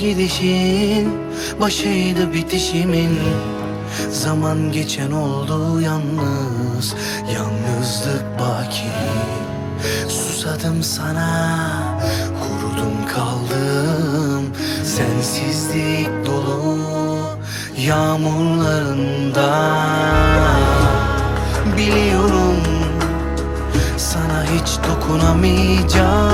gidişin Başıydı bitişimin. Zaman geçen oldu yalnız Yalnızlık baki. Susadım sana Kurudum kaldım. Sensizlik dolu Yağmurlarında. Biliyorum Sana hiç dokunamayacağım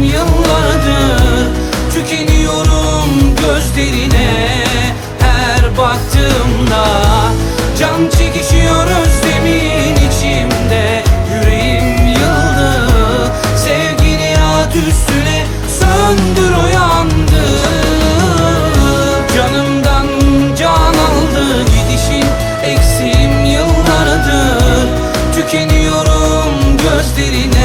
Eksiğim yıllardır Tükeniyorum gözlerine Her baktığımda. Can çekişiyor özlemin içimde Yüreğim yıldı. Sevgini at üstüne Söndür o yandı. Canımdan can aldı gidişin Eksiğim yıllardır. Tükeniyorum gözlerine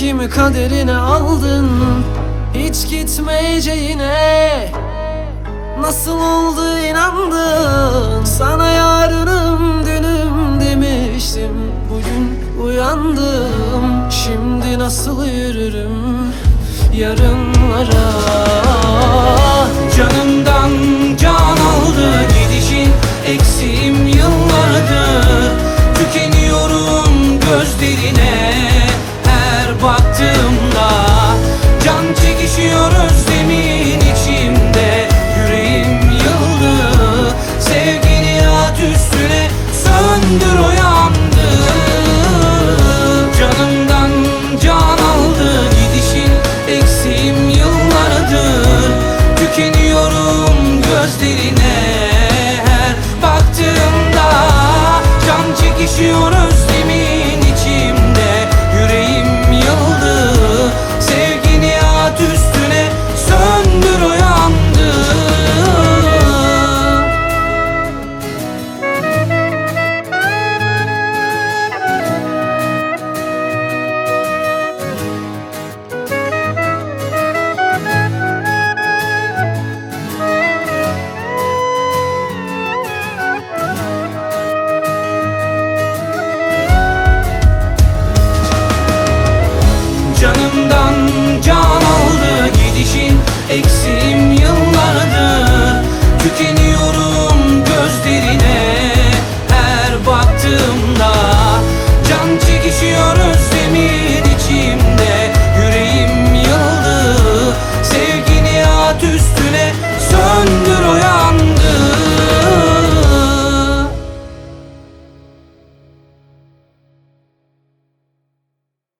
Kimi kaderine aldın? Hiç gitmeyeceğine. Nasıl oldu inandın? Sana yarınım dünüm demiştim. Bugün uyandım. Şimdi nasıl yürürüm Yarınlara